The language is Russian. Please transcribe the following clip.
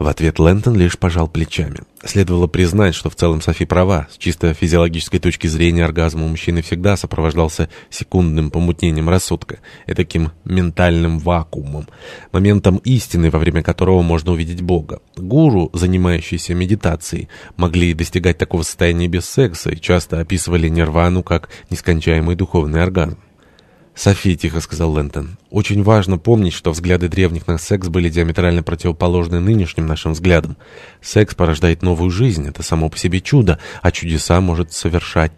В ответ Лэнтон лишь пожал плечами. Следовало признать, что в целом Софи права. С чисто физиологической точки зрения оргазм у мужчины всегда сопровождался секундным помутнением рассудка, таким ментальным вакуумом, моментом истины, во время которого можно увидеть Бога. Гуру, занимающиеся медитацией, могли достигать такого состояния без секса и часто описывали нирвану как нескончаемый духовный оргазм. «Софи», — тихо сказал Лэнтон, — «очень важно помнить, что взгляды древних на секс были диаметрально противоположны нынешним нашим взглядам. Секс порождает новую жизнь, это само по себе чудо, а чудеса может совершать